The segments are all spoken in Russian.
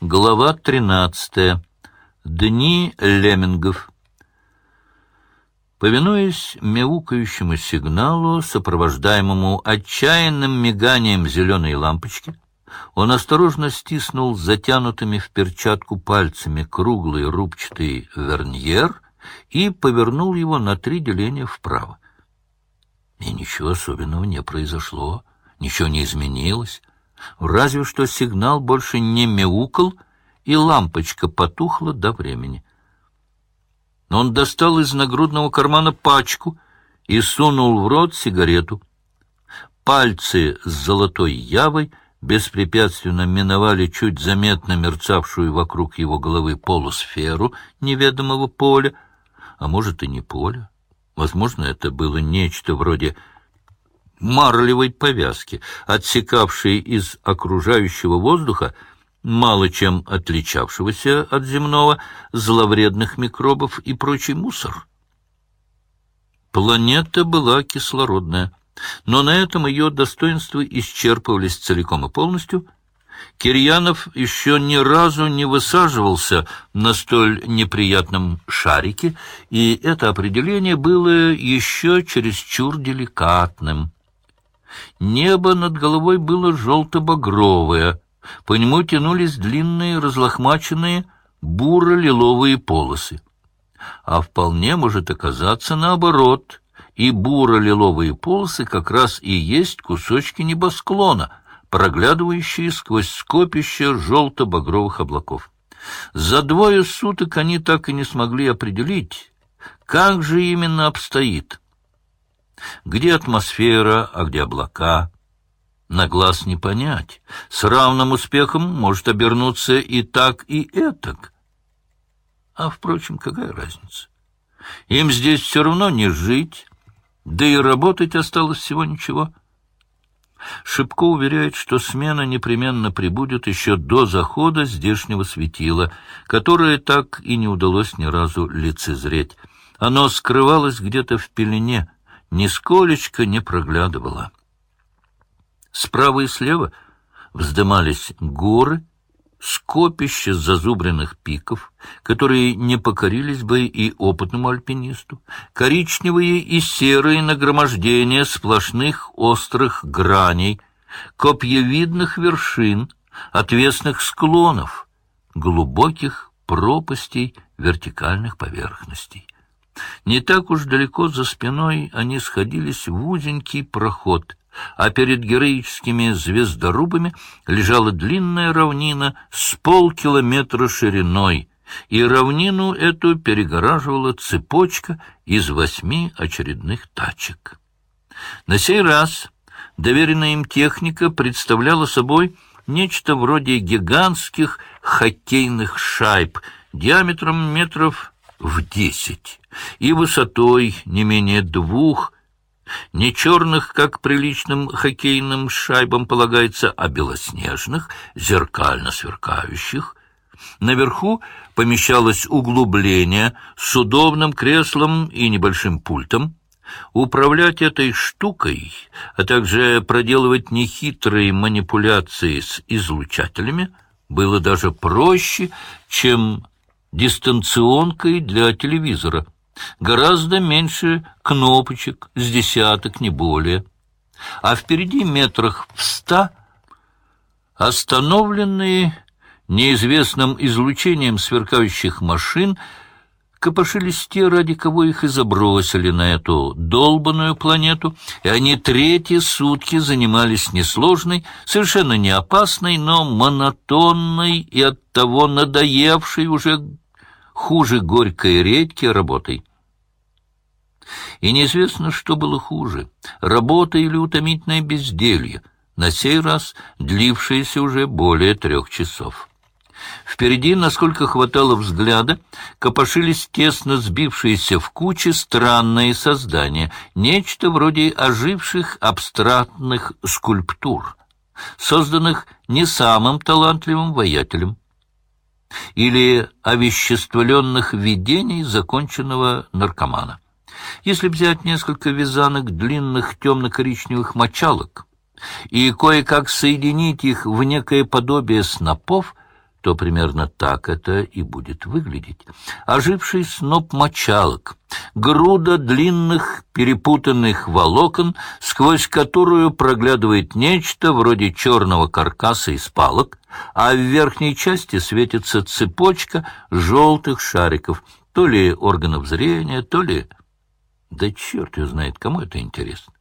Глава 13. Дни леммингов. Повинуясь мяукающему сигналу, сопровождаемому отчаянным миганием зеленой лампочки, он осторожно стиснул затянутыми в перчатку пальцами круглый рубчатый верньер и повернул его на три деления вправо. И ничего особенного не произошло, ничего не изменилось. Разве что сигнал больше не мяукал, и лампочка потухла до времени. Он достал из нагрудного кармана пачку и сунул в рот сигарету. Пальцы с золотой явой беспрепятственно миновали чуть заметно мерцавшую вокруг его головы полусферу неведомого поля, а может и не поля. Возможно, это было нечто вроде марлевой повязки, отсекавшей из окружающего воздуха, мало чем отличавшегося от земного, зловредных микробов и прочий мусор. Планета была кислородная, но на этом ее достоинства исчерпывались целиком и полностью. Кирьянов еще ни разу не высаживался на столь неприятном шарике, и это определение было еще чересчур деликатным. Небо над головой было желто-багровое, по нему тянулись длинные разлохмаченные буро-лиловые полосы. А вполне может оказаться наоборот, и буро-лиловые полосы как раз и есть кусочки небосклона, проглядывающие сквозь скопище желто-багровых облаков. За двое суток они так и не смогли определить, как же именно обстоит где атмосфера, а где облака? На глаз не понять. С равным успехом может обернуться и так, и этак. А, впрочем, какая разница? Им здесь все равно не жить, да и работать осталось всего ничего. Шипко уверяет, что смена непременно прибудет еще до захода здешнего светила, которое так и не удалось ни разу лицезреть. Оно скрывалось где-то в пелене, нисколечко не проглядывала. Справа и слева вздымались горы, скопище зазубренных пиков, которые не покорились бы и опытному альпинисту, коричневые и серые нагромождения сплошных острых граней, копьевидных вершин, отвесных склонов, глубоких пропастей вертикальных поверхностей. Не так уж далеко за спиной они сходились в узенький проход, а перед героическими звездорубами лежала длинная равнина с полкилометра шириной, и равнину эту перегораживала цепочка из восьми очередных тачек. На сей раз доверенная им техника представляла собой нечто вроде гигантских хоккейных шайб диаметром метров в десять и высотой не менее двух, не черных, как приличным хоккейным шайбам полагается, а белоснежных, зеркально сверкающих. Наверху помещалось углубление с удобным креслом и небольшим пультом. Управлять этой штукой, а также проделывать нехитрые манипуляции с излучателями было даже проще, чем дистанционкой для телевизора. Гораздо меньше кнопочек, с десяток, не более. А впереди метрах в ста остановленные неизвестным излучением сверкающих машин копошились те, ради кого их и забросили на эту долбанную планету, и они третьи сутки занимались несложной, совершенно не опасной, но монотонной и оттого надоевшей уже хуже горькой редьки работой. И неизвестно, что было хуже — работа или утомительное безделье, на сей раз длившееся уже более трех часов. Впереди, насколько хватало взгляда, копошились тесно сбившиеся в кучи странные создания, нечто вроде оживших абстрактных скульптур, созданных не самым талантливым воятелем или овеществленных видений законченного наркомана. Если взять несколько вязанок длинных темно-коричневых мочалок и кое-как соединить их в некое подобие снопов, то примерно так это и будет выглядеть. Оживший сноп мочалок, груда длинных перепутанных волокон, сквозь которую проглядывает нечто вроде черного каркаса из палок, а в верхней части светится цепочка желтых шариков, то ли органов зрения, то ли... Да черт его знает, кому это интересно.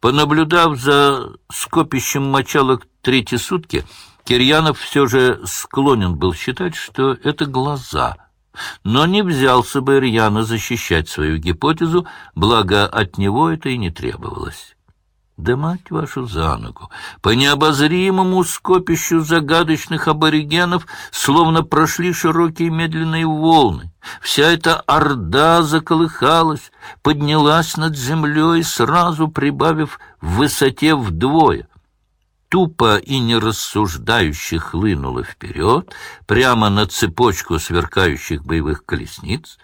Понаблюдав за скопищем мочалок третьи сутки, Кирьянов все же склонен был считать, что это глаза, но не взялся бы рьяно защищать свою гипотезу, благо от него это и не требовалось. Да мать вашу за ногу! По необозримому скопищу загадочных аборигенов словно прошли широкие медленные волны. Вся эта орда заколыхалась, поднялась над землей, сразу прибавив в высоте вдвое тупо и нерассуждающе хлынула вперед, прямо на цепочку сверкающих боевых колесниц,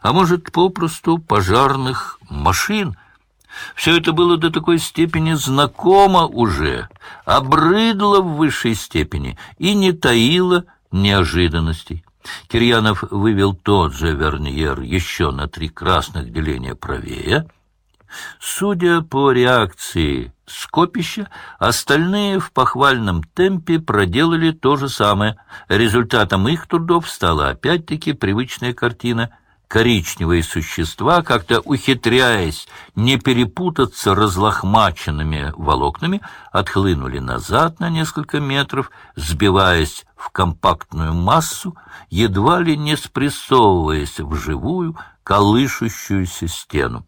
а может, попросту пожарных машин. Все это было до такой степени знакомо уже, обрыдло в высшей степени и не таило неожиданностей. Кирьянов вывел тот же верниер еще на три красных деления правее. Судя по реакции скопища, остальные в похвальном темпе проделали то же самое. Результатом их трудов стала опять-таки привычная картина — коричневые существа, как-то ухитряясь не перепутаться разлохмаченными волокнами, отхлынули назад на несколько метров, сбиваясь в компактную массу, едва ли не спрессовываясь в живую, колышущуюся стену.